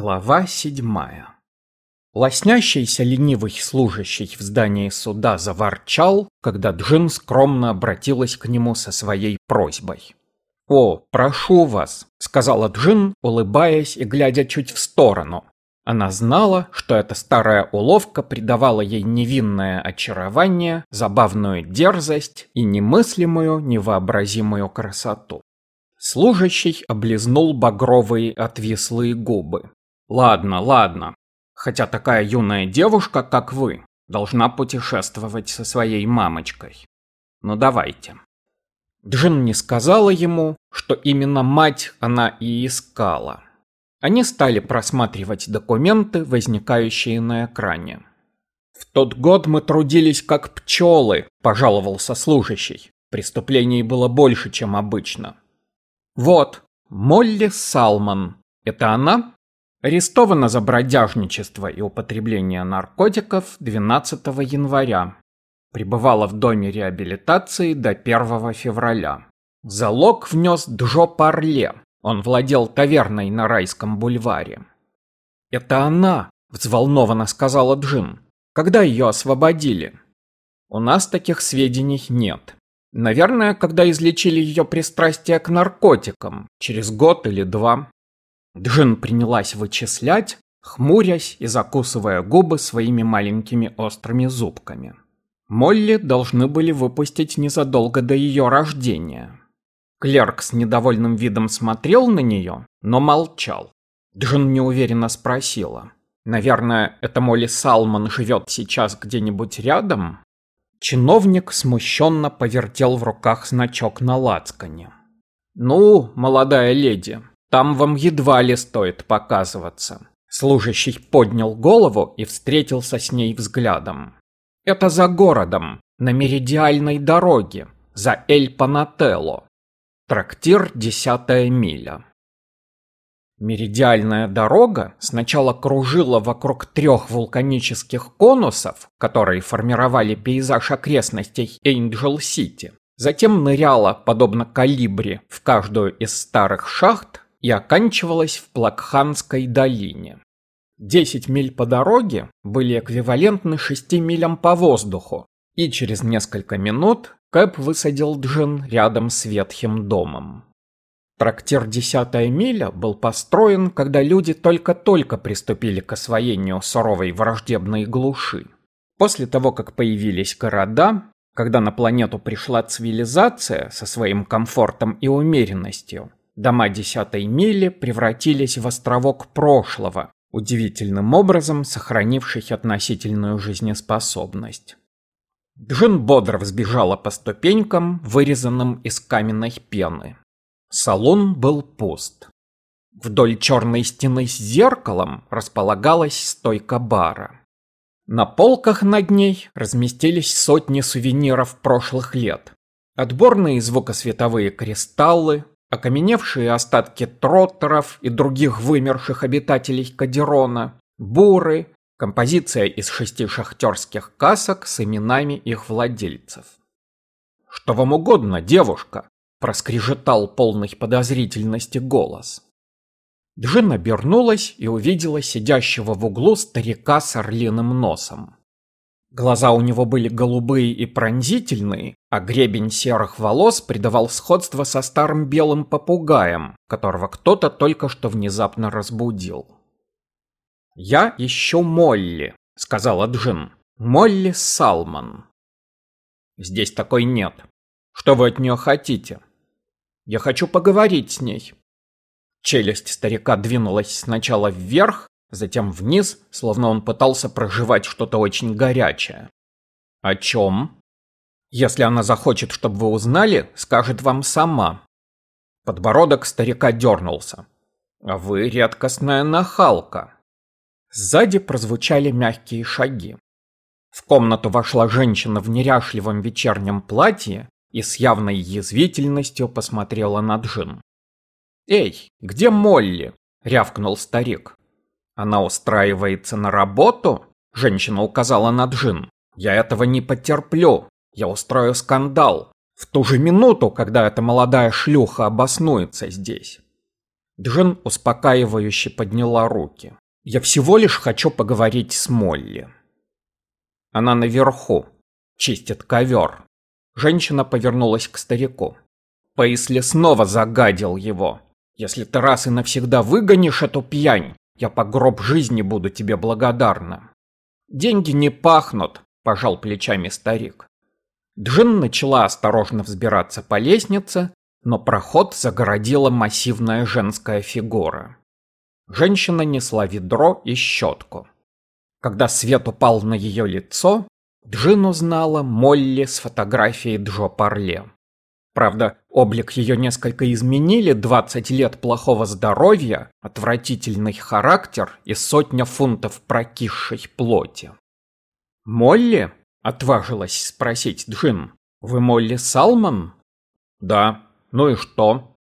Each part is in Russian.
Глава седьмая Лоснящийся ленивый служащий в здании суда заворчал, когда Джин скромно обратилась к нему со своей просьбой. «О, прошу вас», — сказала Джин, улыбаясь и глядя чуть в сторону. Она знала, что эта старая уловка придавала ей невинное очарование, забавную дерзость и немыслимую, невообразимую красоту. Служащий облизнул багровые отвислые губы. Ладно, ладно. Хотя такая юная девушка, как вы, должна путешествовать со своей мамочкой. Ну давайте. Джин не сказала ему, что именно мать она и искала. Они стали просматривать документы, возникающие на экране. «В тот год мы трудились как пчелы», – пожаловался служащий. Преступлений было больше, чем обычно. «Вот, Молли Салман. Это она?» Арестована за бродяжничество и употребление наркотиков 12 января. Пребывала в доме реабилитации до 1 февраля. Залог внес Джо Парле. Он владел таверной на Райском бульваре. «Это она!» – взволнованно сказала Джин. «Когда ее освободили?» «У нас таких сведений нет. Наверное, когда излечили ее пристрастие к наркотикам, через год или два. Джин принялась вычислять, хмурясь и закусывая губы своими маленькими острыми зубками. Молли должны были выпустить незадолго до ее рождения. Клерк с недовольным видом смотрел на нее, но молчал. Джин неуверенно спросила. «Наверное, это Молли Салман живет сейчас где-нибудь рядом?» Чиновник смущенно повертел в руках значок на лацкане. «Ну, молодая леди, там вам едва ли стоит показываться. Служащий поднял голову и встретился с ней взглядом. Это за городом, на меридиальной дороге, за Эль-Панателло. Трактир «Десятая миля». Меридиальная дорога сначала кружила вокруг трех вулканических конусов, которые формировали пейзаж окрестностей Эйнджел-Сити. Затем ныряла, подобно калибре, в каждую из старых шахт и оканчивалась в Плакханской долине. 10 миль по дороге были эквивалентны 6 милям по воздуху, и через несколько минут Кэп высадил Джин рядом с ветхим домом. Трактир «Десятая миля» был построен, когда люди только-только приступили к освоению суровой враждебной глуши. После того, как появились города, когда на планету пришла цивилизация со своим комфортом и умеренностью, Дома десятой мили превратились в островок прошлого, удивительным образом сохранивший относительную жизнеспособность. Джин бодро взбежала по ступенькам, вырезанным из каменной пены. Салон был пуст. Вдоль черной стены с зеркалом располагалась стойка бара. На полках над ней разместились сотни сувениров прошлых лет. Отборные звукосветовые кристаллы, Окаменевшие остатки троттеров и других вымерших обитателей Кадерона, буры, композиция из шести шахтерских касок с именами их владельцев. «Что вам угодно, девушка?» – проскрежетал полный подозрительности голос. Джин обернулась и увидела сидящего в углу старика с орлиным носом. Глаза у него были голубые и пронзительные, а гребень серых волос придавал сходство со старым белым попугаем, которого кто-то только что внезапно разбудил. «Я ищу Молли», — сказала Джин. «Молли Салман». «Здесь такой нет. Что вы от нее хотите?» «Я хочу поговорить с ней». Челюсть старика двинулась сначала вверх, затем вниз, словно он пытался проживать что-то очень горячее. «О чем?» «Если она захочет, чтобы вы узнали, скажет вам сама». Подбородок старика дернулся. «А вы редкостная нахалка». Сзади прозвучали мягкие шаги. В комнату вошла женщина в неряшливом вечернем платье и с явной язвительностью посмотрела на Джин. «Эй, где Молли?» — рявкнул старик. Она устраивается на работу? Женщина указала на Джин. Я этого не потерплю. Я устрою скандал. В ту же минуту, когда эта молодая шлюха обоснуется здесь. Джин успокаивающе подняла руки. «Я всего лишь хочу поговорить с Молли». Она наверху, чистит ковер. Женщина повернулась к старику. Пейсли снова загадил его. «Если ты раз и навсегда выгонишь эту пьянь, я по гроб жизни буду тебе благодарна». «Деньги не пахнут», – пожал плечами старик. Джин начала осторожно взбираться по лестнице, но проход загородила массивная женская фигура. Женщина несла ведро и щетку. Когда свет упал на ее лицо, Джин узнала Молли с фотографией Джо Парле. Правда, облик ее несколько изменили 20 лет плохого здоровья, отвратительный характер и сотня фунтов прокисшей плоти. «Молли?» – отважилась спросить Джин. «Вы Молли Салман?» «Да. Ну и что?»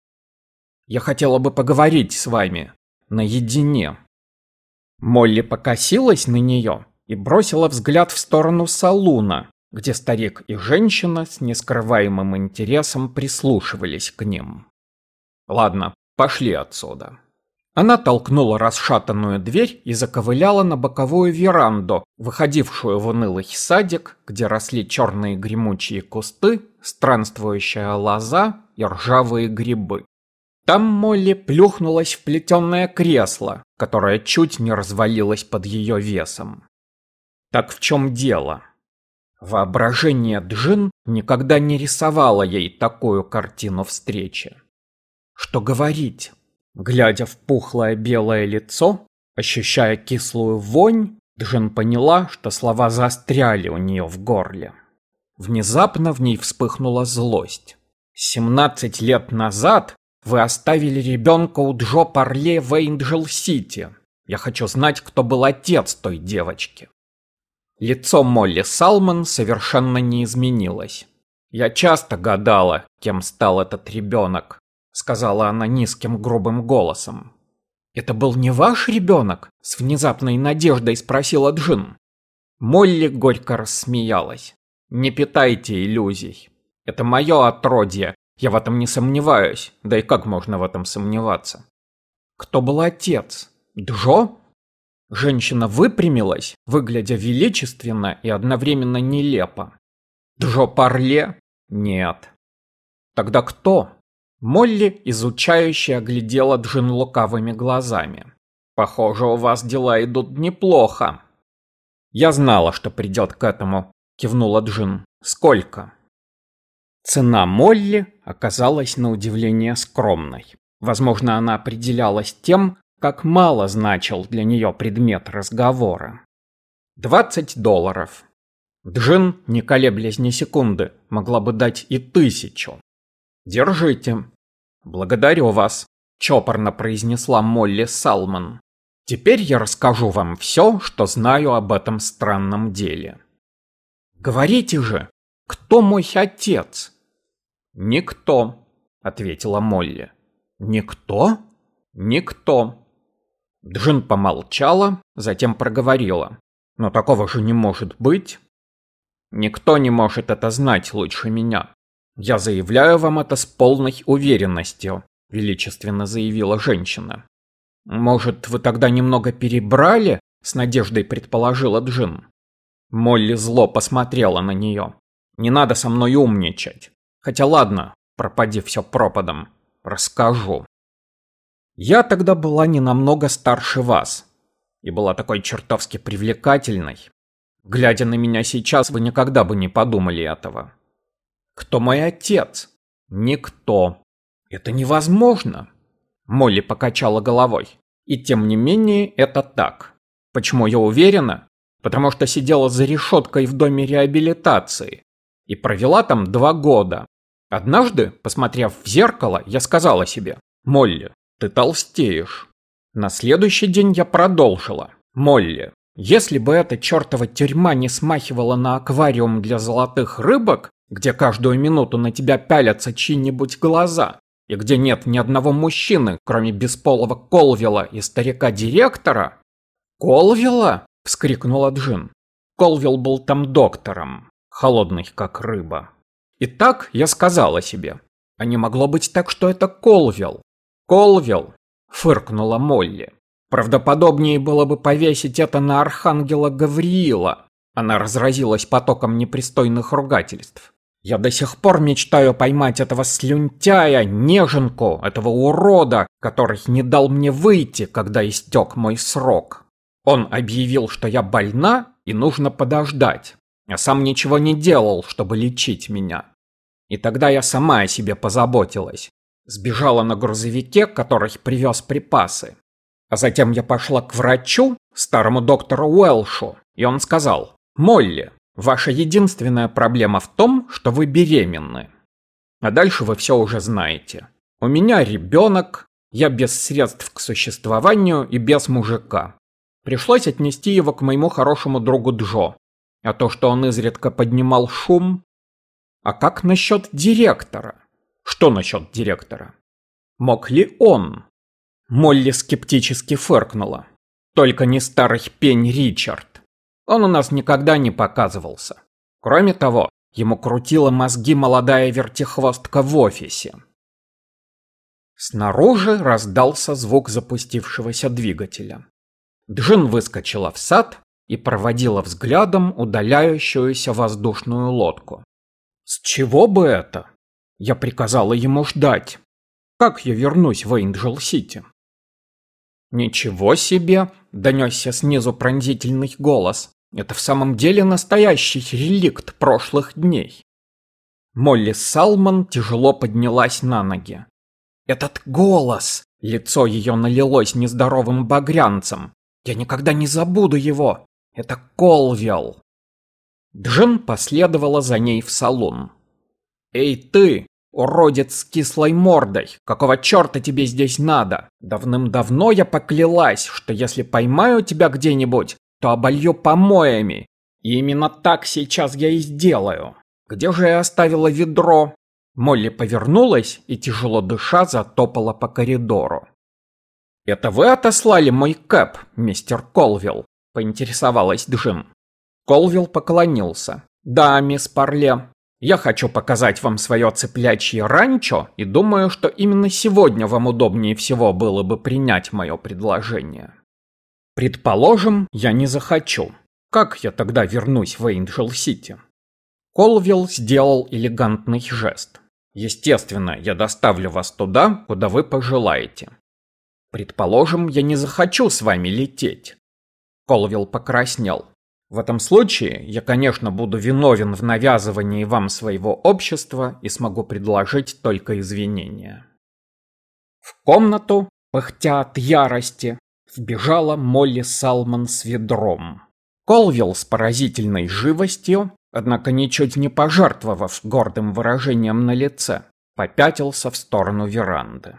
«Я хотела бы поговорить с вами. Наедине». Молли покосилась на нее и бросила взгляд в сторону салуна, где старик и женщина с нескрываемым интересом прислушивались к ним. «Ладно, пошли отсюда». Она толкнула расшатанную дверь и заковыляла на боковую веранду, выходившую в унылый садик, где росли черные гремучие кусты, странствующая лоза и ржавые грибы. Там Молли плюхнулась в плетеное кресло, которое чуть не развалилось под ее весом. Так в чем дело? Воображение Джин никогда не рисовало ей такую картину встречи. Что говорить? Глядя в пухлое белое лицо, ощущая кислую вонь, Джин поняла, что слова застряли у нее в горле. Внезапно в ней вспыхнула злость. «Семнадцать лет назад вы оставили ребенка у Джо Парле в Эйнджел-Сити. Я хочу знать, кто был отец той девочки». Лицо Молли Салман совершенно не изменилось. Я часто гадала, кем стал этот ребенок, сказала она низким грубым голосом. «Это был не ваш ребенок?» – с внезапной надеждой спросила Джин. Молли горько рассмеялась. «Не питайте иллюзий. Это мое отродье, я в этом не сомневаюсь, да и как можно в этом сомневаться?» «Кто был отец? Джо?» Женщина выпрямилась, выглядя величественно и одновременно нелепо. «Джо Парле? Нет». «Тогда кто?» Молли, изучающе оглядела Джин лукавыми глазами. «Похоже, у вас дела идут неплохо». «Я знала, что придет к этому», — кивнула Джин. «Сколько?» Цена Молли оказалась на удивление скромной. Возможно, она определялась тем, как мало значил для нее предмет разговора. «Двадцать долларов». Джин, не колеблясь ни секунды, могла бы дать и тысячу. «Держите». «Благодарю вас», – чопорно произнесла Молли Салман. «Теперь я расскажу вам все, что знаю об этом странном деле». «Говорите же, кто мой отец?» «Никто», – ответила Молли. «Никто?» «Никто». Джин помолчала, затем проговорила. «Но такого же не может быть». «Никто не может это знать лучше меня. «Я заявляю вам это с полной уверенностью», – величественно заявила женщина. «Может, вы тогда немного перебрали?» – с надеждой предположила Джин. Молли зло посмотрела на нее. «Не надо со мной умничать. Хотя ладно, пропади все пропадом. Расскажу. Я тогда была не намного старше вас. И была такой чертовски привлекательной. Глядя на меня сейчас, вы никогда бы не подумали этого. Кто мой отец? Никто. Это невозможно. Молли покачала головой. И тем не менее, это так. Почему я уверена? Потому что сидела за решеткой в доме реабилитации. И провела там два года. Однажды, посмотрев в зеркало, я сказала себе, «Молли, ты толстеешь». На следующий день я продолжила. «Молли, если бы эта чертова тюрьма не смахивала на аквариум для золотых рыбок, где каждую минуту на тебя пялятся чьи-нибудь глаза, и где нет ни одного мужчины, кроме бесполого Колвилла и старика-директора? «Колвилла?» – вскрикнула Джин. Колвилл был там доктором, холодный как рыба. И так я сказала себе, а не могло быть так, что это Колвилл. Колвилл, Фыркнула Молли. Правдоподобнее было бы повесить это на архангела Гавриила. Она разразилась потоком непристойных ругательств. Я до сих пор мечтаю поймать этого слюнтяя, неженку, этого урода, который не дал мне выйти, когда истек мой срок. Он объявил, что я больна и нужно подождать, а сам ничего не делал, чтобы лечить меня. И тогда я сама о себе позаботилась. Сбежала на грузовике, который привез припасы. А затем я пошла к врачу, старому доктору Уэлшу, и он сказал, «Молли, ваша единственная проблема в том, что вы беременны». А дальше вы все уже знаете. У меня ребенок, я без средств к существованию и без мужика. Пришлось отнести его к моему хорошему другу Джо. А то, что он изредка поднимал шум... А как насчет директора? Что насчет директора? Мог ли он? Молли скептически фыркнула. Только не старый пень Ричард. Он у нас никогда не показывался. Кроме того, ему крутила мозги молодая вертихвостка в офисе. Снаружи раздался звук запустившегося двигателя. Джин выскочила в сад и проводила взглядом удаляющуюся воздушную лодку. С чего бы это? Я приказала ему ждать. Как я вернусь в Эйнджел-Сити? Ничего себе, донесся снизу пронзительный голос. Это в самом деле настоящий реликт прошлых дней. Молли Салман тяжело поднялась на ноги. Этот голос! Лицо ее налилось нездоровым багрянцем. Я никогда не забуду его. Это Колвел. Джин последовала за ней в салон. «Эй ты, уродец с кислой мордой, какого черта тебе здесь надо? Давным-давно я поклялась, что если поймаю тебя где-нибудь, то оболью помоями. И именно так сейчас я и сделаю. Где же я оставила ведро?» Молли повернулась и, тяжело дыша, затопала по коридору. «Это вы отослали мой кэп, мистер Колвилл?» – поинтересовалась Джим. Колвилл поклонился. «Да, мисс Парле, я хочу показать вам свое цыплячье ранчо и думаю, что именно сегодня вам удобнее всего было бы принять мое предложение. Предположим, я не захочу. Как я тогда вернусь в Эйнджел-Сити?» Колвилл сделал элегантный жест. «Естественно, я доставлю вас туда, куда вы пожелаете. Предположим, я не захочу с вами лететь. Колвилл покраснел. В этом случае я, конечно, буду виновен в навязывании вам своего общества и смогу предложить только извинения. В комнату, пыхтя от ярости, вбежала Молли Салман с ведром. Колвилл с поразительной живостью, однако ничуть не пожертвовав гордым выражением на лице, попятился в сторону веранды.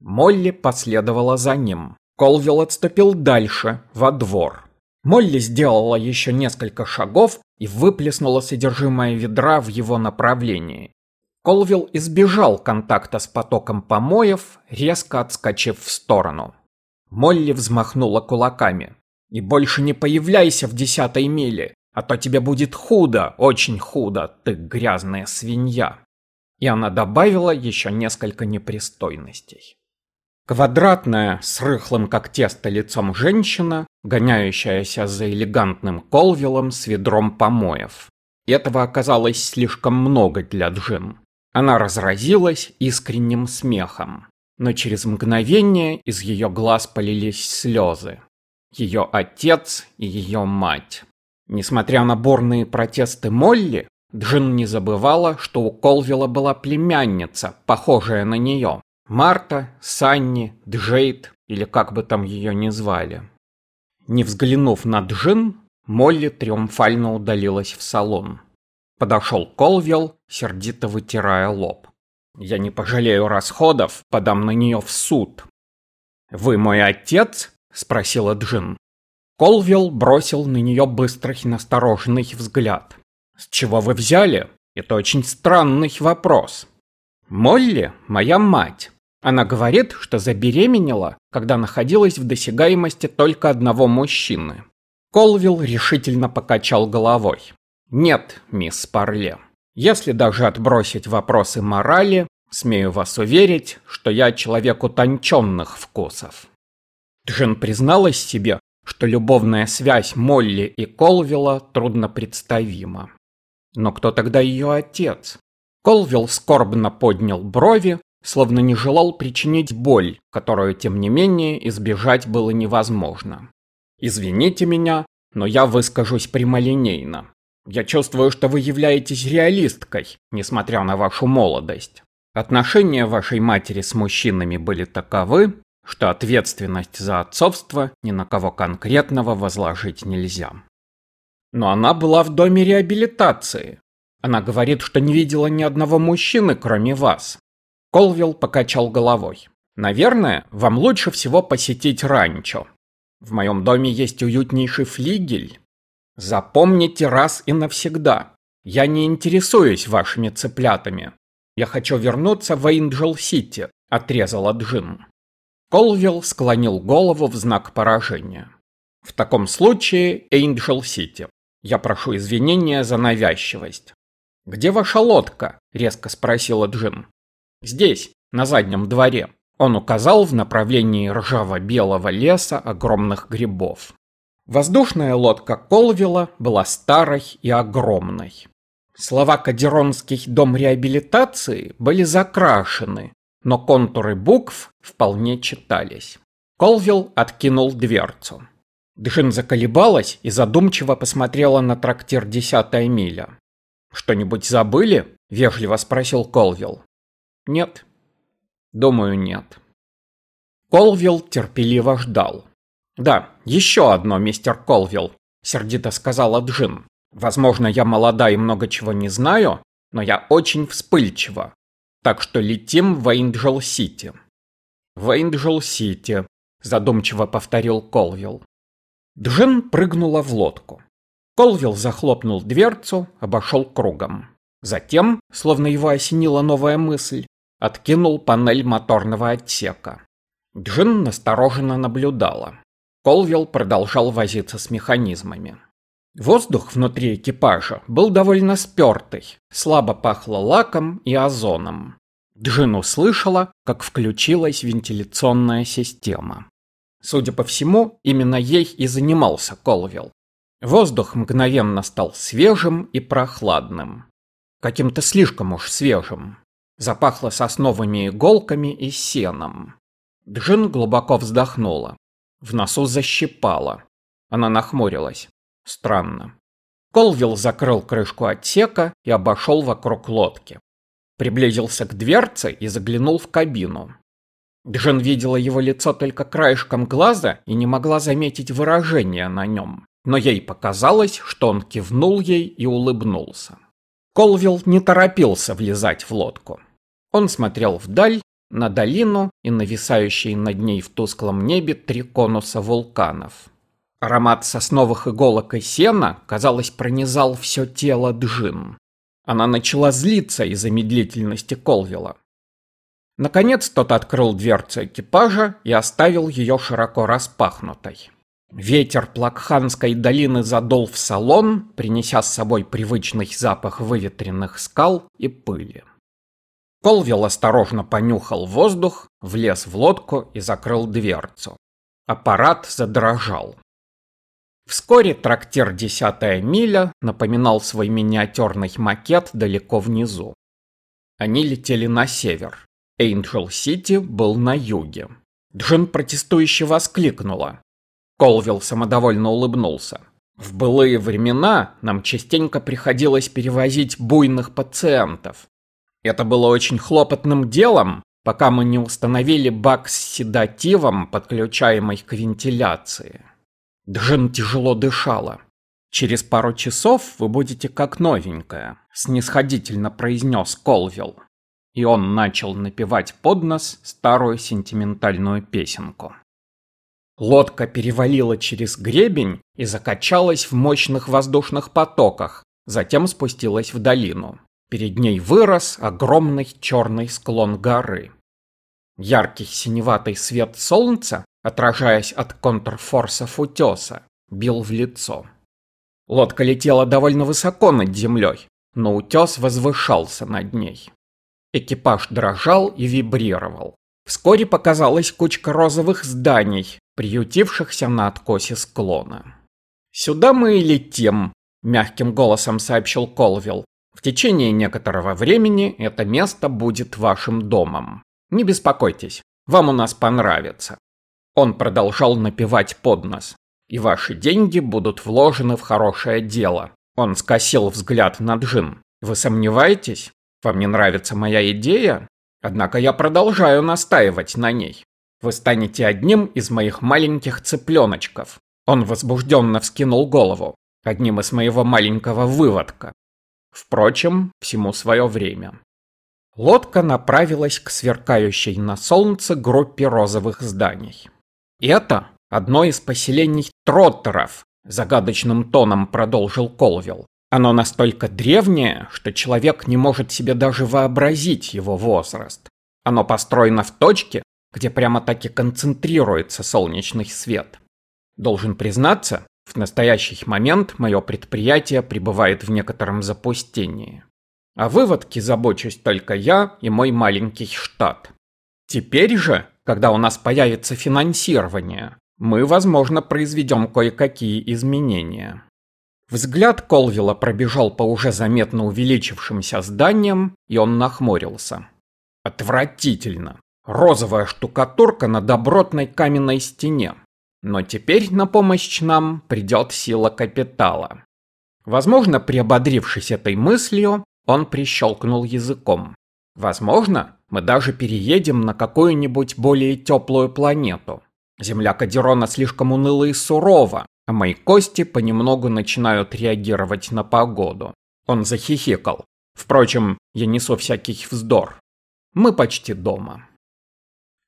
Молли последовала за ним. Колвилл отступил дальше, во двор. Молли сделала еще несколько шагов и выплеснула содержимое ведра в его направлении. Колвилл избежал контакта с потоком помоев, резко отскочив в сторону. Молли взмахнула кулаками. «И больше не появляйся в десятой миле, а то тебе будет худо, очень худо, ты грязная свинья». И она добавила еще несколько непристойностей. Квадратная, с рыхлым как тесто лицом женщина, гоняющаяся за элегантным колвилом с ведром помоев. Этого оказалось слишком много для Джин. Она разразилась искренним смехом. Но через мгновение из ее глаз полились слезы. Ее отец и ее мать. Несмотря на бурные протесты Молли, Джин не забывала, что у Колвилла была племянница, похожая на нее. Марта, Санни, Джейд или как бы там ее ни звали. Не взглянув на Джин, Молли триумфально удалилась в салон. Подошел Колвилл, сердито вытирая лоб. «Я не пожалею расходов, подам на нее в суд». «Вы мой отец?» – спросила Джин. Колвилл бросил на нее быстрый настороженный взгляд. «С чего вы взяли? Это очень странный вопрос». «Молли – моя мать. Она говорит, что забеременела, когда находилась в досягаемости только одного мужчины. Колвилл решительно покачал головой. «Нет, мисс Парле. Если даже отбросить вопросы морали, Смею вас уверить, что я человек утонченных вкусов. Джин призналась себе, что любовная связь Молли и Колвилла трудно представима. Но кто тогда ее отец? Колвилл скорбно поднял брови, словно не желал причинить боль, которую, тем не менее, избежать было невозможно. «Извините меня, но я выскажусь прямолинейно. Я чувствую, что вы являетесь реалисткой, несмотря на вашу молодость. Отношения вашей матери с мужчинами были таковы, что ответственность за отцовство ни на кого конкретного возложить нельзя. Но она была в доме реабилитации. Она говорит, что не видела ни одного мужчины, кроме вас. Колвилл покачал головой. Наверное, вам лучше всего посетить ранчо. В моем доме есть уютнейший флигель. Запомните раз и навсегда. Я не интересуюсь вашими цыплятами. Я хочу вернуться в Эйнджел-Сити, отрезала Джин. Колвилл склонил голову в знак поражения. В таком случае Эйнджел-Сити. Я прошу извинения за навязчивость. «Где ваша лодка?» – резко спросила Джин. «Здесь, на заднем дворе». Он указал в направлении ржаво-белого леса огромных грибов. Воздушная лодка Колвилла была старой и огромной. Слова «Кадеронский дом реабилитации» были закрашены, но контуры букв вполне читались. Колвилл откинул дверцу. Джин заколебалась и задумчиво посмотрела на трактир «Десятая миля». «Что-нибудь забыли?» – вежливо спросил Колвилл. «Нет». «Думаю, нет». Колвилл терпеливо ждал. «Да, еще одно, мистер Колвилл», – сердито сказала Джин. «Возможно, я молода и много чего не знаю, но я очень вспыльчива. Так что летим в Эйнджел-Сити». «В Эйнджел-Сити», – задумчиво повторил Колвилл. Джин прыгнула в лодку. Колвилл захлопнул дверцу, обошел кругом. Затем, словно его осенила новая мысль, откинул панель моторного отсека. Джин настороженно наблюдала. Колвилл продолжал возиться с механизмами. Воздух внутри экипажа был довольно спертый, слабо пахло лаком и озоном. Джин услышала, как включилась вентиляционная система. Судя по всему, именно ей и занимался Колвилл. Воздух мгновенно стал свежим и прохладным. Каким-то слишком уж свежим. Запахло сосновыми иголками и сеном. Джин глубоко вздохнула. В носу защипало. Она нахмурилась. Странно. Колвилл закрыл крышку отсека и обошел вокруг лодки. Приблизился к дверце и заглянул в кабину. Джин видела его лицо только краешком глаза и не могла заметить выражения на нем, но ей показалось, что он кивнул ей и улыбнулся. Колвилл не торопился влезать в лодку. Он смотрел вдаль, на долину и нависающие над ней в тусклом небе три конуса вулканов. Аромат сосновых иголок и сена, казалось, пронизал все тело Джин. Она начала злиться из-за медлительности Колвилла. Наконец тот открыл дверцу экипажа и оставил ее широко распахнутой. Ветер Плакханской долины задул в салон, принеся с собой привычный запах выветренных скал и пыли. Колвилл осторожно понюхал воздух, влез в лодку и закрыл дверцу. Аппарат задрожал. Вскоре трактир «Десятая миля» напоминал свой миниатюрный макет далеко внизу. Они летели на север. Эйнджел-Сити был на юге. Джин протестующе воскликнула. Колвилл самодовольно улыбнулся. В былые времена нам частенько приходилось перевозить буйных пациентов. Это было очень хлопотным делом, пока мы не установили бак с седативом, подключаемый к вентиляции. Джин тяжело дышала. «Через пару часов вы будете как новенькая», – снисходительно произнес Колвилл и он начал напевать под нос старую сентиментальную песенку. Лодка перевалила через гребень и закачалась в мощных воздушных потоках, затем спустилась в долину. Перед ней вырос огромный черный склон горы. Яркий синеватый свет солнца, отражаясь от контрфорсов утеса, бил в лицо. Лодка летела довольно высоко над землей, но утес возвышался над ней. Экипаж дрожал и вибрировал. Вскоре показалась кучка розовых зданий, приютившихся на откосе склона. «Сюда мы и летим», – мягким голосом сообщил Колвилл. «В течение некоторого времени это место будет вашим домом. Не беспокойтесь, вам у нас понравится». Он продолжал напевать под нос. «И ваши деньги будут вложены в хорошее дело». Он скосил взгляд на Джин. «Вы сомневаетесь? Вам не нравится моя идея? Однако я продолжаю настаивать на ней. Вы станете одним из моих маленьких цыпленочков. Он возбужденно вскинул голову. Одним из моего маленького выводка. Впрочем, всему свое время. Лодка направилась к сверкающей на солнце группе розовых зданий. «Это одно из поселений троттеров», – загадочным тоном продолжил Колвилл. Оно настолько древнее, что человек не может себе даже вообразить его возраст. Оно построено в точке, где прямо-таки концентрируется солнечный свет. Должен признаться, в настоящий момент мое предприятие пребывает в некотором запустении. О выводке забочусь только я и мой маленький штат. Теперь же, когда у нас появится финансирование, мы, возможно, произведем кое-какие изменения. Взгляд Колвилла пробежал по уже заметно увеличившимся зданиям, и он нахмурился. Отвратительно. Розовая штукатурка на добротной каменной стене. Но теперь на помощь нам придет сила капитала. Возможно, приободрившись этой мыслью, он прищелкнул языком. Возможно, мы даже переедем на какую-нибудь более теплую планету. Земля Кадирона слишком уныла и сурова, а мои кости понемногу начинают реагировать на погоду. Он захихикал. Впрочем, я несу всякий вздор. Мы почти дома.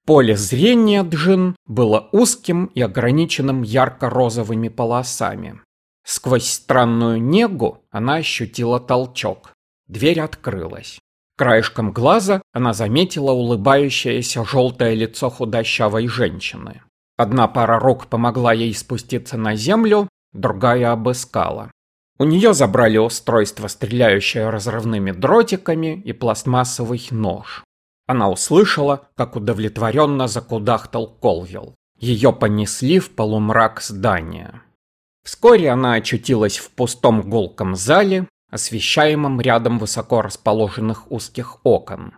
Поле зрения Джин было узким и ограниченным ярко-розовыми полосами. Сквозь странную негу она ощутила толчок. Дверь открылась. Краешком глаза она заметила улыбающееся желтое лицо худощавой женщины. Одна пара рук помогла ей спуститься на землю, другая обыскала. У нее забрали устройство, стреляющее разрывными дротиками, и пластмассовый нож. Она услышала, как удовлетворенно закудахтал Колвилл. Ее понесли в полумрак здания. Вскоре она очутилась в пустом гулком зале, освещаемом рядом высоко расположенных узких окон.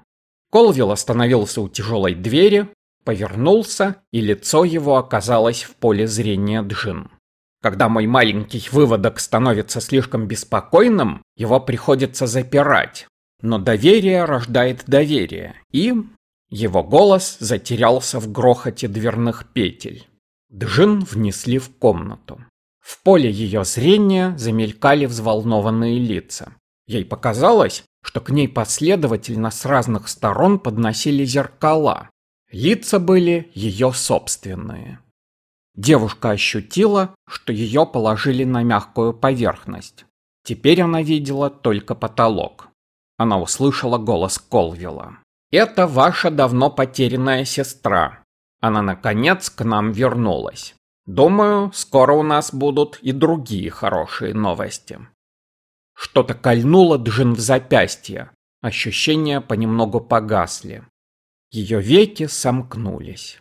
Колвилл остановился у тяжелой двери, Повернулся, и лицо его оказалось в поле зрения Джин. Когда мой маленький выводок становится слишком беспокойным, его приходится запирать. Но доверие рождает доверие, и... Его голос затерялся в грохоте дверных петель. Джин внесли в комнату. В поле ее зрения замелькали взволнованные лица. Ей показалось, что к ней последовательно с разных сторон подносили зеркала, Лица были ее собственные. Девушка ощутила, что ее положили на мягкую поверхность. Теперь она видела только потолок. Она услышала голос Колвилла. «Это ваша давно потерянная сестра. Она, наконец, к нам вернулась. Думаю, скоро у нас будут и другие хорошие новости». Что-то кольнуло Джин в запястье. Ощущения понемногу погасли. Ее веки сомкнулись.